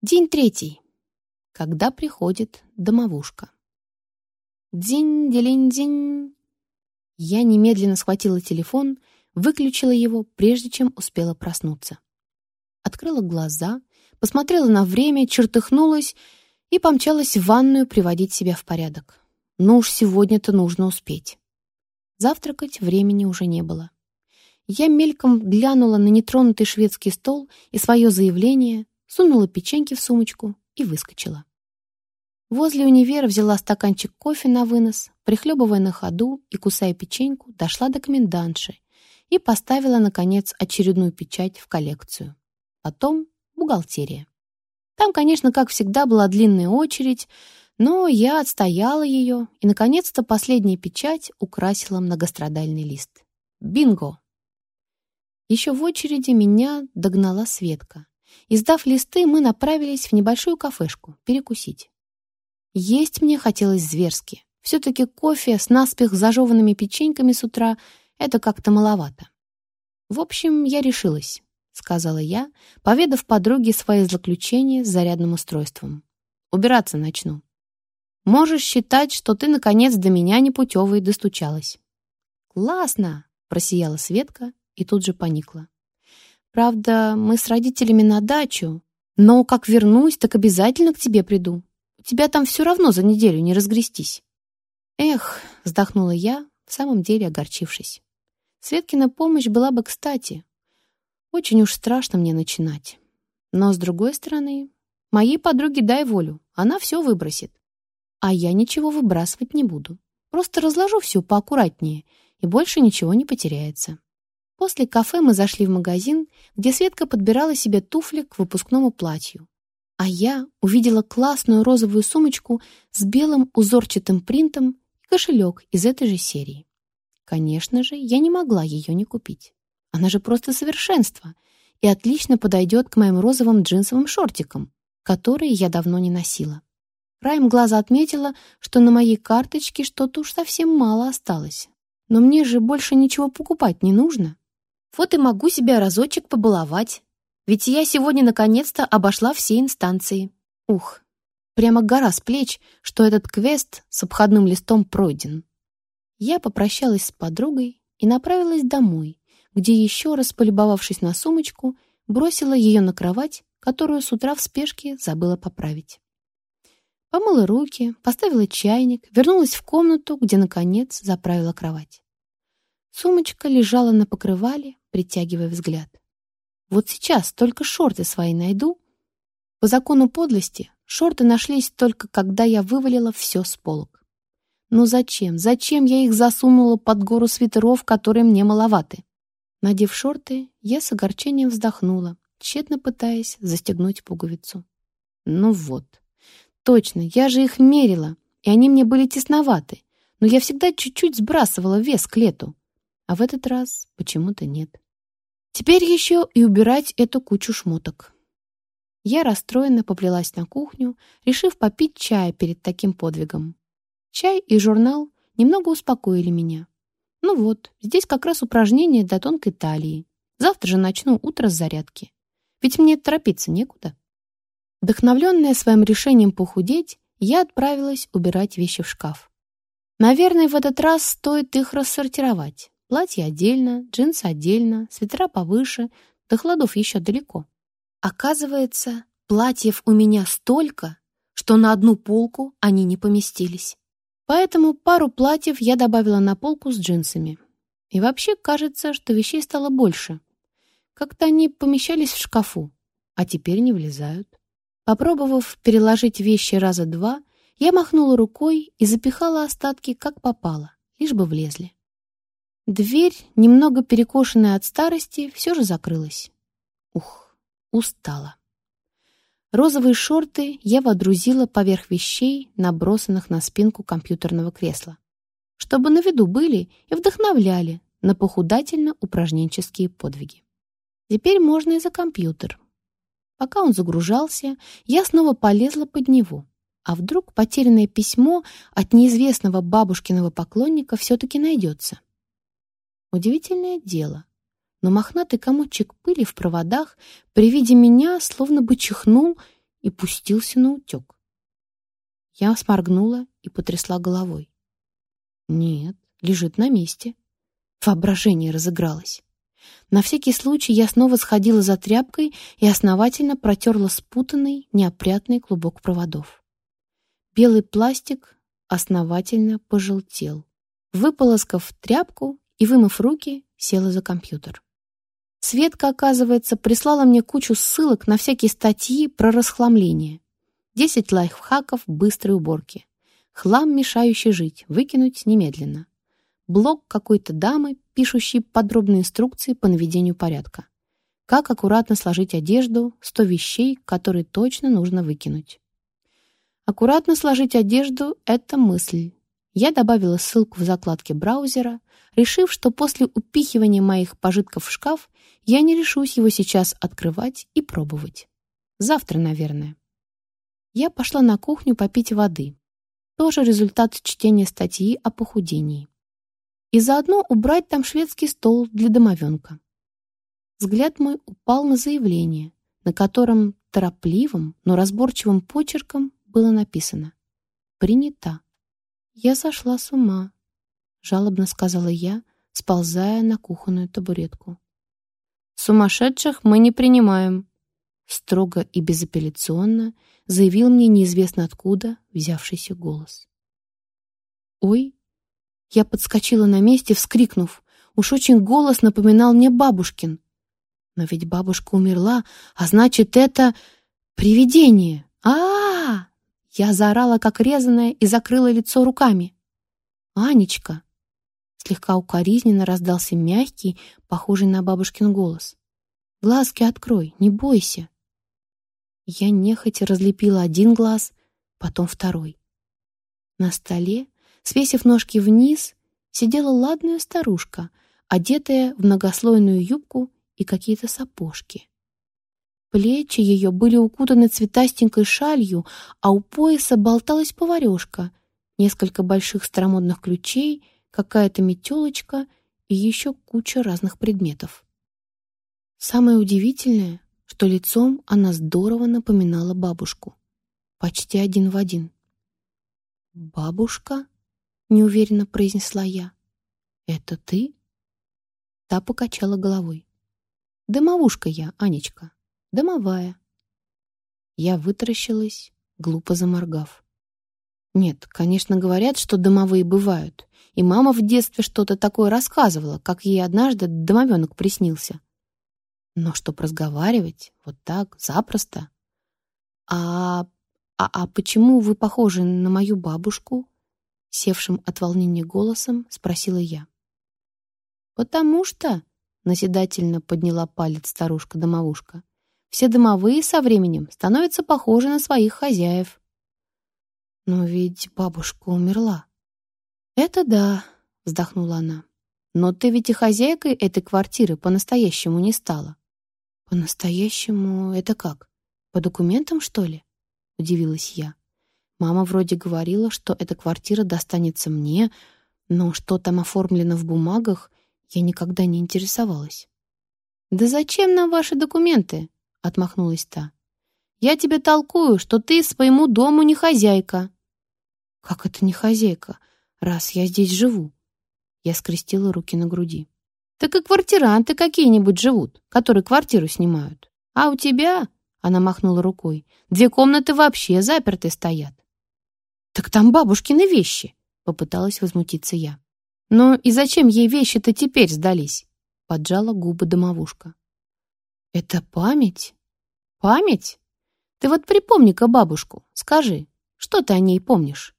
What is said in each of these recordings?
День третий. Когда приходит домовушка. Дзинь-делинь-дзинь. Я немедленно схватила телефон, выключила его, прежде чем успела проснуться. Открыла глаза, посмотрела на время, чертыхнулась и помчалась в ванную приводить себя в порядок. Ну уж сегодня-то нужно успеть. Завтракать времени уже не было. Я мельком глянула на нетронутый шведский стол и свое заявление, сунула печеньки в сумочку и выскочила. Возле универа взяла стаканчик кофе на вынос, прихлебывая на ходу и кусая печеньку, дошла до комендантши и поставила, наконец, очередную печать в коллекцию. Потом бухгалтерия. Там, конечно, как всегда, была длинная очередь, но я отстояла ее, и, наконец-то, последняя печать украсила многострадальный лист. Бинго! Еще в очереди меня догнала Светка. Издав листы, мы направились в небольшую кафешку перекусить. Есть мне хотелось зверски. Все-таки кофе с наспех зажеванными печеньками с утра — это как-то маловато. В общем, я решилась, — сказала я, поведав подруге свои злоключения с зарядным устройством. Убираться начну. Можешь считать, что ты, наконец, до меня непутевой достучалась. «Классно!» — просияла Светка и тут же поникла. Правда, мы с родителями на дачу, но как вернусь, так обязательно к тебе приду. У тебя там все равно за неделю не разгрестись. Эх, вздохнула я, в самом деле огорчившись. Светкина помощь была бы кстати. Очень уж страшно мне начинать. Но, с другой стороны, моей подруге дай волю, она все выбросит. А я ничего выбрасывать не буду. Просто разложу все поаккуратнее, и больше ничего не потеряется. После кафе мы зашли в магазин, где Светка подбирала себе туфли к выпускному платью. А я увидела классную розовую сумочку с белым узорчатым принтом и кошелек из этой же серии. Конечно же, я не могла ее не купить. Она же просто совершенство и отлично подойдет к моим розовым джинсовым шортикам, которые я давно не носила. Краем глаза отметила, что на моей карточке что-то уж совсем мало осталось. Но мне же больше ничего покупать не нужно. Вот и могу себя разочек побаловать. Ведь я сегодня наконец-то обошла все инстанции. Ух, прямо гора с плеч, что этот квест с обходным листом пройден. Я попрощалась с подругой и направилась домой, где еще раз полюбовавшись на сумочку, бросила ее на кровать, которую с утра в спешке забыла поправить. Помыла руки, поставила чайник, вернулась в комнату, где, наконец, заправила кровать. Сумочка лежала на покрывале, притягивая взгляд. Вот сейчас только шорты свои найду. По закону подлости шорты нашлись только когда я вывалила все с полок. Но зачем, зачем я их засунула под гору свитеров, которые мне маловаты? Надев шорты, я с огорчением вздохнула, тщетно пытаясь застегнуть пуговицу. Ну вот. Точно, я же их мерила, и они мне были тесноваты, но я всегда чуть-чуть сбрасывала вес к лету а в этот раз почему-то нет. Теперь еще и убирать эту кучу шмоток. Я расстроенно поплелась на кухню, решив попить чая перед таким подвигом. Чай и журнал немного успокоили меня. Ну вот, здесь как раз упражнение для тонкой талии. Завтра же начну утро с зарядки. Ведь мне торопиться некуда. Вдохновленная своим решением похудеть, я отправилась убирать вещи в шкаф. Наверное, в этот раз стоит их рассортировать. Платье отдельно, джинсы отдельно, свитера повыше, до холодов еще далеко. Оказывается, платьев у меня столько, что на одну полку они не поместились. Поэтому пару платьев я добавила на полку с джинсами. И вообще кажется, что вещей стало больше. Как-то они помещались в шкафу, а теперь не влезают. Попробовав переложить вещи раза два, я махнула рукой и запихала остатки как попало, лишь бы влезли. Дверь, немного перекошенная от старости, все же закрылась. Ух, устала. Розовые шорты я водрузила поверх вещей, набросанных на спинку компьютерного кресла, чтобы на виду были и вдохновляли на похудательно-упражненческие подвиги. Теперь можно и за компьютер. Пока он загружался, я снова полезла под него. А вдруг потерянное письмо от неизвестного бабушкиного поклонника все-таки найдется? Удивительное дело. Но мохнатый комочек пыли в проводах при виде меня словно бы чихнул и пустился на утек. Я сморгнула и потрясла головой. Нет, лежит на месте. Воображение разыгралось. На всякий случай я снова сходила за тряпкой и основательно протерла спутанный, неопрятный клубок проводов. Белый пластик основательно пожелтел. Выполоскав тряпку и вымыв руки, села за компьютер. Светка, оказывается, прислала мне кучу ссылок на всякие статьи про расхламление. Десять лайфхаков быстрой уборки. Хлам, мешающий жить, выкинуть немедленно. Блог какой-то дамы, пишущей подробные инструкции по наведению порядка. Как аккуратно сложить одежду, 100 вещей, которые точно нужно выкинуть. Аккуратно сложить одежду — это мысль. Я добавила ссылку в закладке браузера, решив, что после упихивания моих пожитков в шкаф я не решусь его сейчас открывать и пробовать. Завтра, наверное. Я пошла на кухню попить воды. Тоже результат чтения статьи о похудении и заодно убрать там шведский стол для домовенка. Взгляд мой упал на заявление, на котором торопливым, но разборчивым почерком было написано «Принята». «Я сошла с ума», — жалобно сказала я, сползая на кухонную табуретку. «Сумасшедших мы не принимаем», — строго и безапелляционно заявил мне неизвестно откуда взявшийся голос. «Ой, я подскочила на месте, вскрикнув. Уж очень голос напоминал мне бабушкин. Но ведь бабушка умерла, а значит, это привидение. а а, -а! Я заорала, как резаная, и закрыла лицо руками. «Анечка!» Слегка укоризненно раздался мягкий, похожий на бабушкин голос. «Глазки открой, не бойся!» Я нехотя разлепила один глаз, потом второй. На столе Свесив ножки вниз, сидела ладная старушка, одетая в многослойную юбку и какие-то сапожки. Плечи ее были укутаны цветастенькой шалью, а у пояса болталась поварешка, несколько больших старомодных ключей, какая-то метелочка и еще куча разных предметов. Самое удивительное, что лицом она здорово напоминала бабушку. Почти один в один. «Бабушка?» — неуверенно произнесла я. «Это ты?» Та покачала головой. «Домовушка я, Анечка. Домовая». Я вытаращилась, глупо заморгав. Нет, конечно, говорят, что домовые бывают. И мама в детстве что-то такое рассказывала, как ей однажды домовенок приснился. Но чтоб разговаривать вот так, запросто. А, а, а почему вы похожи на мою бабушку? Севшим от волнения голосом спросила я. «Потому что...» — наседательно подняла палец старушка-домовушка. «Все домовые со временем становятся похожи на своих хозяев». «Но ведь бабушка умерла». «Это да», — вздохнула она. «Но ты ведь и хозяйкой этой квартиры по-настоящему не стала». «По-настоящему это как? По документам, что ли?» — удивилась я. Мама вроде говорила, что эта квартира достанется мне, но что там оформлено в бумагах, я никогда не интересовалась. «Да зачем нам ваши документы?» — отмахнулась та. «Я тебе толкую, что ты своему дому не хозяйка». «Как это не хозяйка, раз я здесь живу?» Я скрестила руки на груди. «Так и квартиранты какие-нибудь живут, которые квартиру снимают. А у тебя...» — она махнула рукой. «Две комнаты вообще заперты стоят. «Так там бабушкины вещи!» — попыталась возмутиться я. «Ну и зачем ей вещи-то теперь сдались?» — поджала губы домовушка. «Это память? Память? Ты вот припомни-ка бабушку, скажи, что ты о ней помнишь?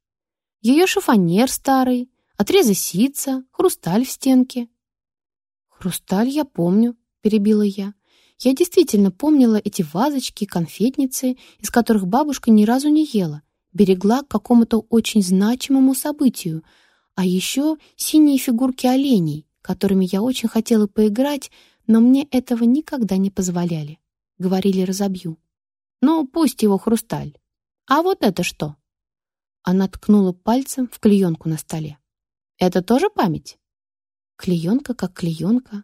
Ее шифонер старый, отрезы ситца, хрусталь в стенке». «Хрусталь я помню», — перебила я. Я действительно помнила эти вазочки, конфетницы, из которых бабушка ни разу не ела, берегла к какому-то очень значимому событию, а еще синие фигурки оленей, которыми я очень хотела поиграть, но мне этого никогда не позволяли. Говорили, разобью. Ну, пусть его хрусталь. А вот это что? Она ткнула пальцем в клеенку на столе. Это тоже память? Клеенка как клеенка.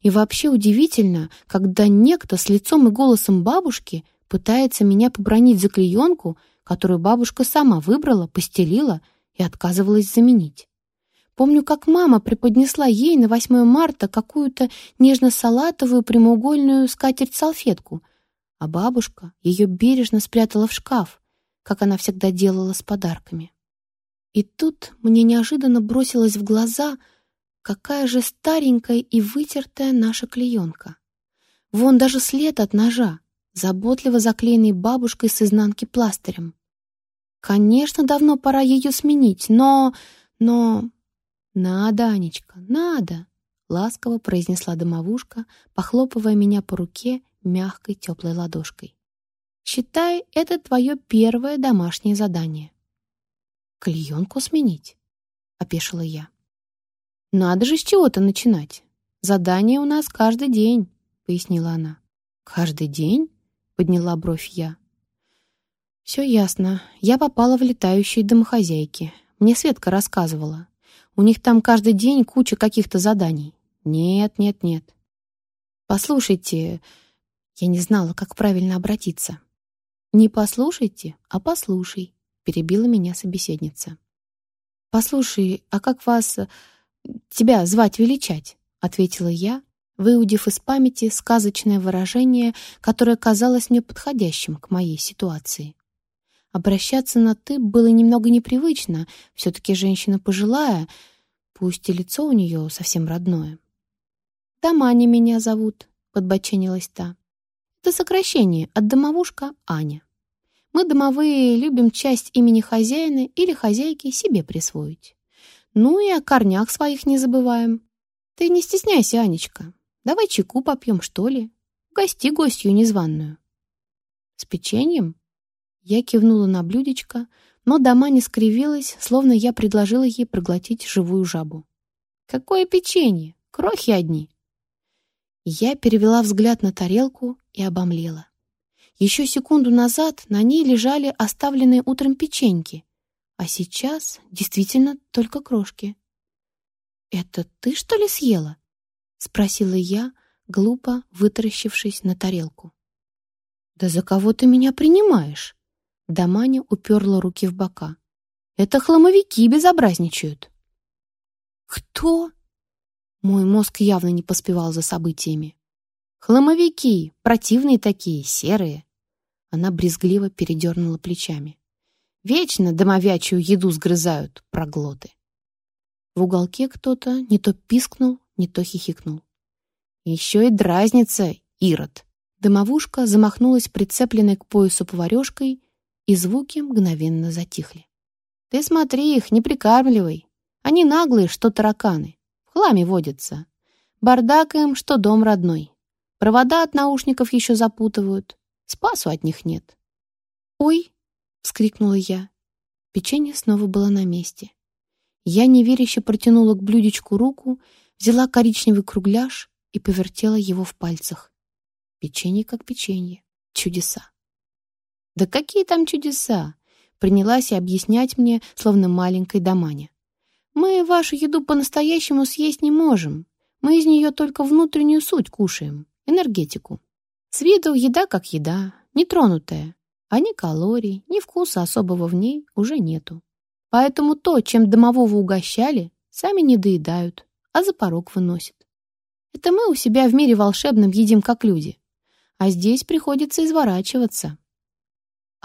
И вообще удивительно, когда некто с лицом и голосом бабушки Пытается меня побронить за клеенку, которую бабушка сама выбрала, постелила и отказывалась заменить. Помню, как мама преподнесла ей на 8 марта какую-то нежно-салатовую прямоугольную скатерть-салфетку, а бабушка ее бережно спрятала в шкаф, как она всегда делала с подарками. И тут мне неожиданно бросилось в глаза, какая же старенькая и вытертая наша клеенка. Вон даже след от ножа, заботливо заклеенный бабушкой с изнанки пластырем. Конечно, давно пора ее сменить, но... но... «Надо, Анечка, надо!» — ласково произнесла домовушка, похлопывая меня по руке мягкой теплой ладошкой. «Считай, это твое первое домашнее задание». «Клеенку сменить?» — опешила я. «Надо же с чего-то начинать. Задание у нас каждый день», — пояснила она. «Каждый день?» — подняла бровь я. «Все ясно. Я попала в летающие домохозяйки. Мне Светка рассказывала. У них там каждый день куча каких-то заданий. Нет, нет, нет. Послушайте, я не знала, как правильно обратиться. Не послушайте, а послушай, перебила меня собеседница. Послушай, а как вас... тебя звать-величать? Ответила я, выудив из памяти сказочное выражение, которое казалось мне подходящим к моей ситуации. Обращаться на «ты» было немного непривычно, все-таки женщина пожилая, пусть и лицо у нее совсем родное. «Доманя меня зовут», — подбоченилась та. «Это сокращение от домовушка Аня. Мы, домовые, любим часть имени хозяина или хозяйки себе присвоить. Ну и о корнях своих не забываем. Ты не стесняйся, Анечка. Давай чайку попьем, что ли? Гости гостью незваную». «С печеньем?» Я кивнула на блюдечко, но дома не скривилась, словно я предложила ей проглотить живую жабу. «Какое печенье! Крохи одни!» Я перевела взгляд на тарелку и обомлела. Еще секунду назад на ней лежали оставленные утром печеньки, а сейчас действительно только крошки. «Это ты, что ли, съела?» — спросила я, глупо вытаращившись на тарелку. «Да за кого ты меня принимаешь?» Даманя уперла руки в бока. «Это хламовики безобразничают». «Кто?» Мой мозг явно не поспевал за событиями. «Хламовики, противные такие, серые». Она брезгливо передернула плечами. «Вечно домовячую еду сгрызают, проглоты». В уголке кто-то не то пискнул, не то хихикнул. «Еще и дразнится, Ирод!» Домовушка замахнулась прицепленной к поясу поварешкой и звуки мгновенно затихли. «Ты смотри их, не прикармливай. Они наглые, что тараканы. В хламе водятся. Бардак им, что дом родной. Провода от наушников еще запутывают. Спасу от них нет». «Ой!» — вскрикнула я. Печенье снова было на месте. Я неверяще протянула к блюдечку руку, взяла коричневый кругляш и повертела его в пальцах. Печенье как печенье. Чудеса. «Да какие там чудеса!» Принялась и объяснять мне, словно маленькой домане. «Мы вашу еду по-настоящему съесть не можем. Мы из нее только внутреннюю суть кушаем, энергетику. С виду еда как еда, нетронутая, а ни калорий, ни вкуса особого в ней уже нету. Поэтому то, чем домового угощали, сами не доедают, а за порог выносят. Это мы у себя в мире волшебном едим как люди, а здесь приходится изворачиваться».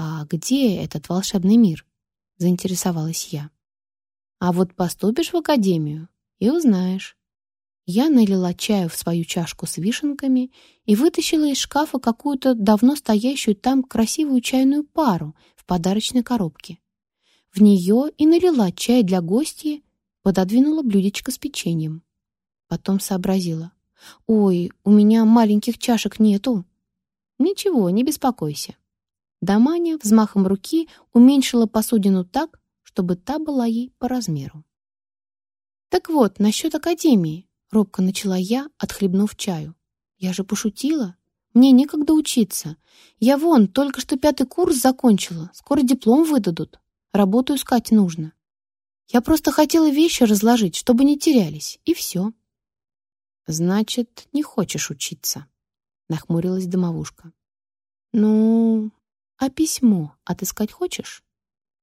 «А где этот волшебный мир?» — заинтересовалась я. «А вот поступишь в академию и узнаешь». Я налила чаю в свою чашку с вишенками и вытащила из шкафа какую-то давно стоящую там красивую чайную пару в подарочной коробке. В нее и налила чай для гостей, пододвинула блюдечко с печеньем. Потом сообразила. «Ой, у меня маленьких чашек нету». «Ничего, не беспокойся. Даманя взмахом руки уменьшила посудину так, чтобы та была ей по размеру. «Так вот, насчет академии», — робко начала я, отхлебнув чаю. «Я же пошутила. Мне некогда учиться. Я вон, только что пятый курс закончила. Скоро диплом выдадут. Работу искать нужно. Я просто хотела вещи разложить, чтобы не терялись, и все». «Значит, не хочешь учиться», — нахмурилась домовушка. Ну, а письмо отыскать хочешь?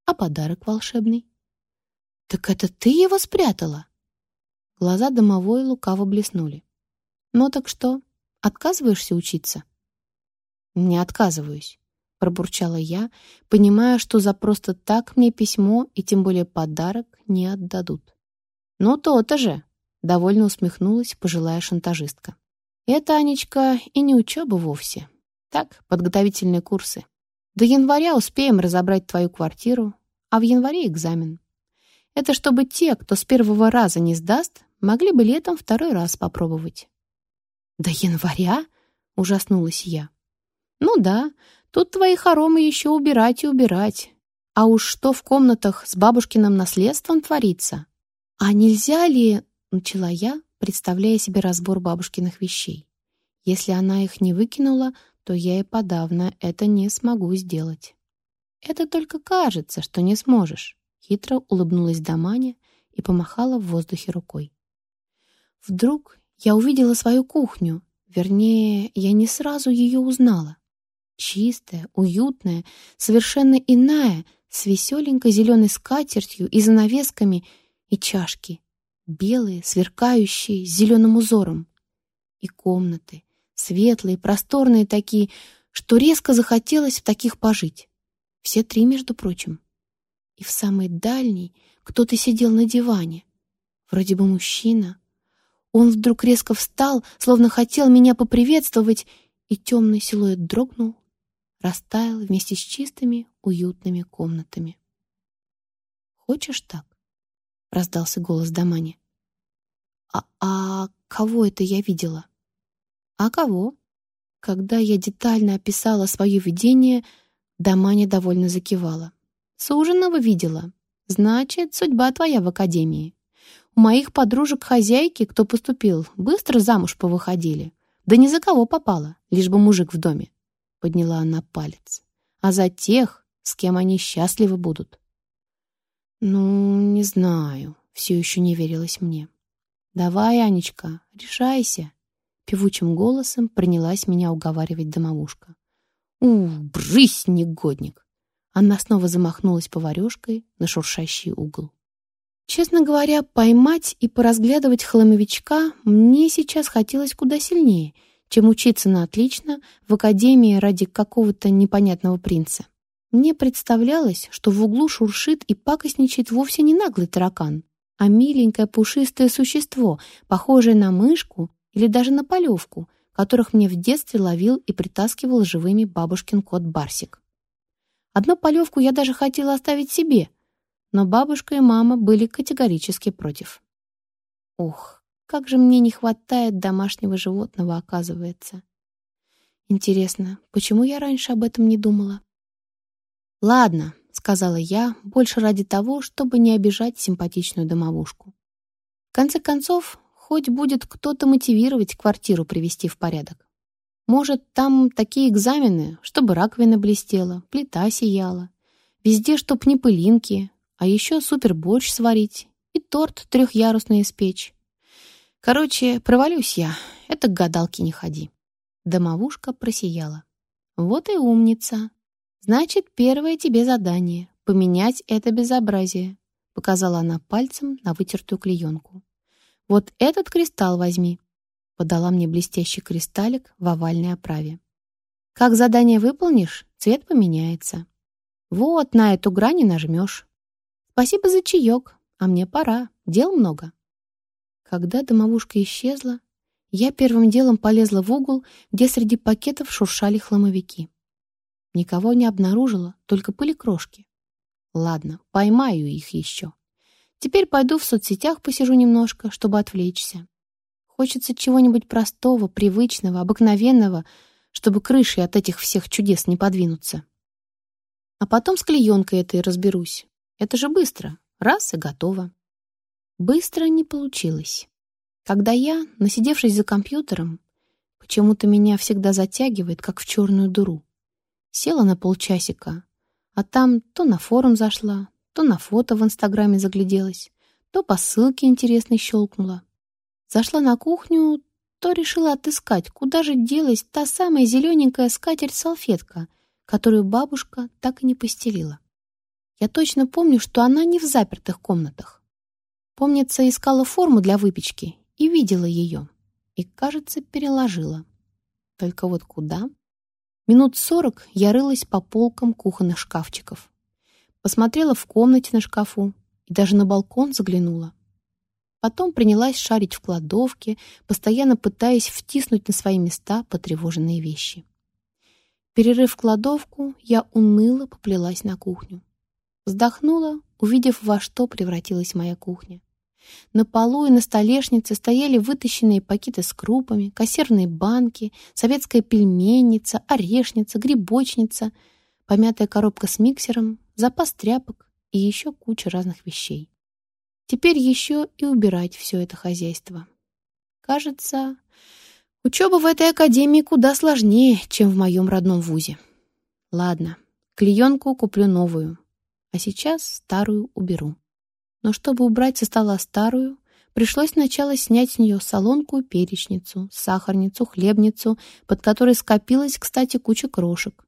А подарок волшебный? Так это ты его спрятала? Глаза домовой лукаво блеснули. Ну так что, отказываешься учиться? Не отказываюсь, пробурчала я, понимая, что за просто так мне письмо и тем более подарок не отдадут. Ну то-то же, довольно усмехнулась пожилая шантажистка. Это, Анечка, и не учеба вовсе. Так, подготовительные курсы. До января успеем разобрать твою квартиру, а в январе экзамен. Это чтобы те, кто с первого раза не сдаст, могли бы летом второй раз попробовать. «До января?» — ужаснулась я. «Ну да, тут твои хоромы еще убирать и убирать. А уж что в комнатах с бабушкиным наследством творится? А нельзя ли...» — начала я, представляя себе разбор бабушкиных вещей. Если она их не выкинула, то я и подавно это не смогу сделать. «Это только кажется, что не сможешь», — хитро улыбнулась Даманя и помахала в воздухе рукой. Вдруг я увидела свою кухню, вернее, я не сразу ее узнала. Чистая, уютная, совершенно иная, с веселенькой зеленой скатертью и занавесками, и чашки, белые, сверкающие, с зеленым узором. И комнаты, светлые, просторные такие, что резко захотелось в таких пожить. Все три, между прочим. И в самой дальней кто-то сидел на диване. Вроде бы мужчина. Он вдруг резко встал, словно хотел меня поприветствовать, и темный силуэт дрогнул, растаял вместе с чистыми, уютными комнатами. «Хочешь так?» — раздался голос Дамани. «А, «А кого это я видела?» «А кого?» Когда я детально описала свое видение, Даманя довольно закивала. «Суженого видела. Значит, судьба твоя в академии. У моих подружек хозяйки, кто поступил, быстро замуж повыходили. Да ни за кого попала, лишь бы мужик в доме». Подняла она палец. «А за тех, с кем они счастливы будут». «Ну, не знаю», — все еще не верилось мне. «Давай, Анечка, решайся». Певучим голосом принялась меня уговаривать домовушка. «У, брысь, негодник!» Она снова замахнулась поварешкой на шуршащий угол. Честно говоря, поймать и поразглядывать хламовичка мне сейчас хотелось куда сильнее, чем учиться на отлично в академии ради какого-то непонятного принца. Мне представлялось, что в углу шуршит и пакостничает вовсе не наглый таракан, а миленькое пушистое существо, похожее на мышку или даже на полевку, которых мне в детстве ловил и притаскивал живыми бабушкин кот Барсик. Одну полевку я даже хотела оставить себе, но бабушка и мама были категорически против. Ух, как же мне не хватает домашнего животного, оказывается. Интересно, почему я раньше об этом не думала? «Ладно», — сказала я, больше ради того, чтобы не обижать симпатичную домовушку. В конце концов, Хоть будет кто-то мотивировать квартиру привести в порядок. Может, там такие экзамены, чтобы раковина блестела, плита сияла. Везде, чтоб не пылинки, а еще супер борщ сварить и торт трехъярусный испечь. Короче, провалюсь я, это к гадалке не ходи. Домовушка просияла. Вот и умница. Значит, первое тебе задание — поменять это безобразие, показала она пальцем на вытертую клеенку. «Вот этот кристалл возьми», — подала мне блестящий кристаллик в овальной оправе. «Как задание выполнишь, цвет поменяется. Вот на эту грань и нажмешь. Спасибо за чаек, а мне пора, дел много». Когда домовушка исчезла, я первым делом полезла в угол, где среди пакетов шуршали хламовики. Никого не обнаружила, только пыли крошки. Ладно, поймаю их еще. Теперь пойду в соцсетях посижу немножко, чтобы отвлечься. Хочется чего-нибудь простого, привычного, обыкновенного, чтобы крышей от этих всех чудес не подвинуться. А потом с клеенкой этой разберусь. Это же быстро. Раз и готово. Быстро не получилось. Когда я, насидевшись за компьютером, почему-то меня всегда затягивает, как в черную дыру, села на полчасика, а там то на форум зашла, то на фото в Инстаграме загляделась, то по ссылке интересной щелкнула. Зашла на кухню, то решила отыскать, куда же делась та самая зелененькая скатерть-салфетка, которую бабушка так и не постелила. Я точно помню, что она не в запертых комнатах. Помнится, искала форму для выпечки и видела ее. И, кажется, переложила. Только вот куда? Минут сорок я рылась по полкам кухонных шкафчиков. Посмотрела в комнате на шкафу и даже на балкон заглянула. Потом принялась шарить в кладовке, постоянно пытаясь втиснуть на свои места потревоженные вещи. Перерыв кладовку, я уныло поплелась на кухню. Вздохнула, увидев, во что превратилась моя кухня. На полу и на столешнице стояли вытащенные пакеты с крупами, консервные банки, советская пельменница, орешница, грибочница, помятая коробка с миксером, запас тряпок и еще куча разных вещей. Теперь еще и убирать все это хозяйство. Кажется, учеба в этой академии куда сложнее, чем в моем родном вузе. Ладно, клеенку куплю новую а сейчас старую уберу. Но чтобы убрать со стола старую, пришлось сначала снять с нее солонку, перечницу, сахарницу, хлебницу, под которой скопилась, кстати, куча крошек,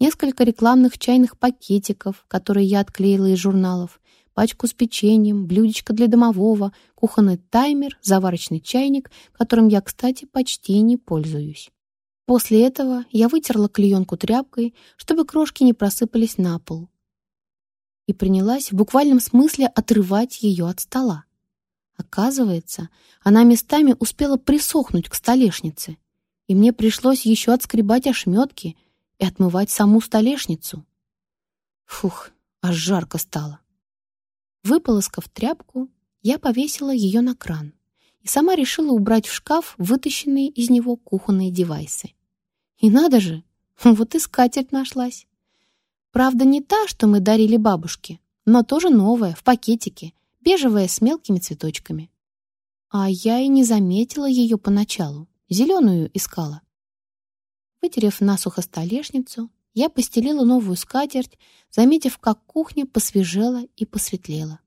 несколько рекламных чайных пакетиков, которые я отклеила из журналов, пачку с печеньем, блюдечко для домового, кухонный таймер, заварочный чайник, которым я, кстати, почти не пользуюсь. После этого я вытерла клеенку тряпкой, чтобы крошки не просыпались на пол, и принялась в буквальном смысле отрывать ее от стола. Оказывается, она местами успела присохнуть к столешнице, и мне пришлось еще отскребать ошметки и отмывать саму столешницу. Фух, аж жарко стало. Выполоскав тряпку, я повесила ее на кран и сама решила убрать в шкаф вытащенные из него кухонные девайсы. И надо же, вот и скатерть нашлась. Правда, не та, что мы дарили бабушке, но тоже новая, в пакетике, бежевая с мелкими цветочками. А я и не заметила ее поначалу, зеленую искала. Вытерев насухо столешницу, я постелила новую скатерть, заметив, как кухня посвежела и посветлела.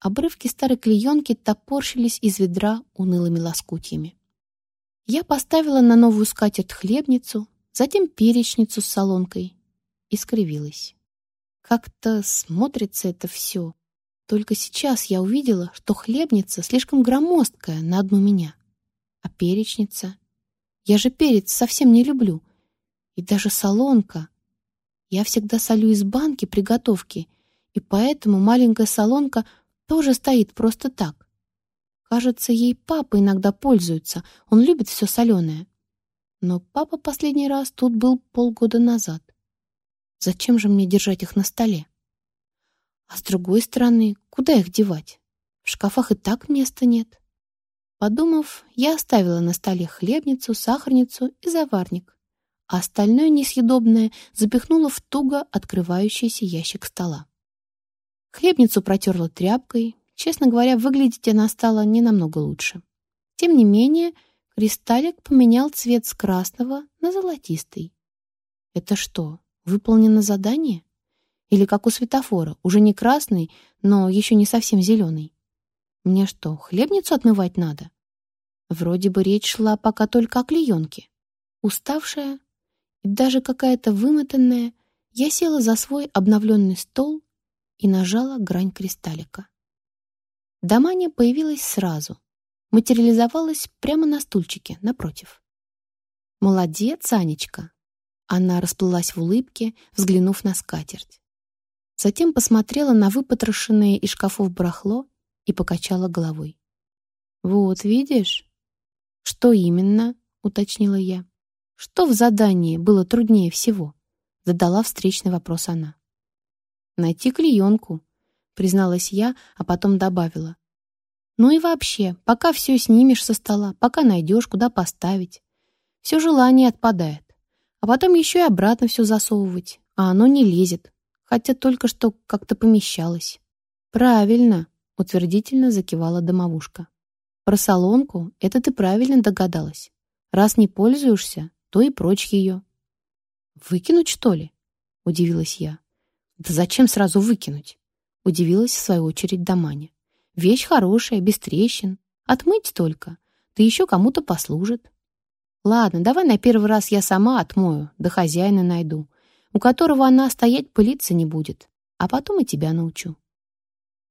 Обрывки старой клеенки топорщились из ведра унылыми лоскутьями. Я поставила на новую скатерть хлебницу, затем перечницу с солонкой и скривилась. Как-то смотрится это все. Только сейчас я увидела, что хлебница слишком громоздкая на одну меня. А перечница? Я же перец совсем не люблю. И даже солонка. Я всегда солю из банки при готовке, и поэтому маленькая солонка тоже стоит просто так. Кажется, ей папа иногда пользуется, он любит все соленое. Но папа последний раз тут был полгода назад. Зачем же мне держать их на столе? А с другой стороны, куда их девать? В шкафах и так места нет. Подумав, я оставила на столе хлебницу, сахарницу и заварник, а остальное несъедобное запихнула в туго открывающийся ящик стола. Хлебницу протерла тряпкой. Честно говоря, выглядеть она стала не намного лучше. Тем не менее, кристаллик поменял цвет с красного на золотистый. Это что, Выполнено задание? Или как у светофора, уже не красный, но еще не совсем зеленый? Мне что, хлебницу отмывать надо? Вроде бы речь шла пока только о клеенке. Уставшая и даже какая-то вымотанная, я села за свой обновленный стол и нажала грань кристаллика. Доманя появилась сразу, материализовалась прямо на стульчике напротив. «Молодец, Анечка!» Она расплылась в улыбке, взглянув на скатерть. Затем посмотрела на выпотрошенное из шкафов барахло и покачала головой. «Вот, видишь?» «Что именно?» — уточнила я. «Что в задании было труднее всего?» — задала встречный вопрос она. «Найти клеенку», — призналась я, а потом добавила. «Ну и вообще, пока все снимешь со стола, пока найдешь, куда поставить, все желание отпадает а потом еще и обратно все засовывать, а оно не лезет, хотя только что как-то помещалось. «Правильно», — утвердительно закивала домовушка. «Про солонку это ты правильно догадалась. Раз не пользуешься, то и прочь ее». «Выкинуть, что ли?» — удивилась я. «Да зачем сразу выкинуть?» — удивилась в свою очередь Доманя. «Вещь хорошая, без трещин. Отмыть только. и еще кому-то послужит. Ладно, давай на первый раз я сама отмою, да хозяина найду, у которого она стоять пылиться не будет, а потом и тебя научу.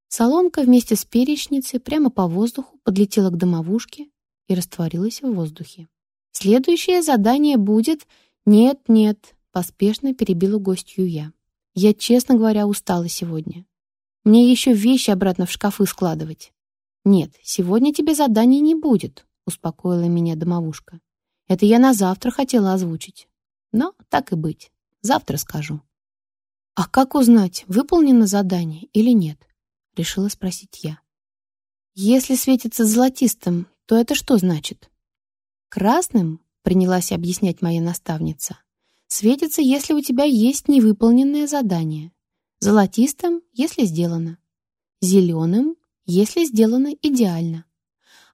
Солонка вместе с перечницей прямо по воздуху подлетела к домовушке и растворилась в воздухе. Следующее задание будет... Нет, нет, поспешно перебила гостью я. Я, честно говоря, устала сегодня. Мне еще вещи обратно в шкафы складывать. Нет, сегодня тебе задания не будет, успокоила меня домовушка. Это я на завтра хотела озвучить. Но так и быть. Завтра скажу. А как узнать, выполнено задание или нет? Решила спросить я. Если светится золотистым, то это что значит? Красным, принялась объяснять моя наставница, светится, если у тебя есть невыполненное задание. Золотистым, если сделано. Зеленым, если сделано идеально.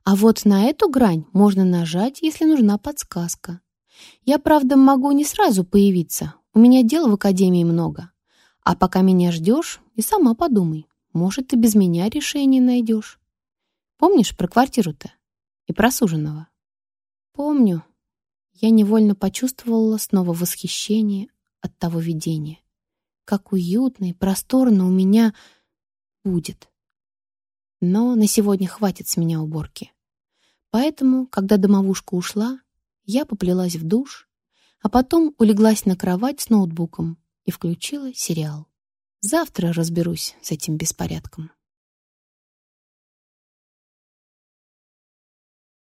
А вот на эту грань можно нажать, если нужна подсказка. Я, правда, могу не сразу появиться. У меня дел в академии много. А пока меня ждешь, и сама подумай. Может, ты без меня решение найдешь. Помнишь про квартиру-то? И про суженого? Помню. Я невольно почувствовала снова восхищение от того видения. Как уютно и просторно у меня будет. Но на сегодня хватит с меня уборки. Поэтому, когда домовушка ушла, я поплелась в душ, а потом улеглась на кровать с ноутбуком и включила сериал. Завтра разберусь с этим беспорядком.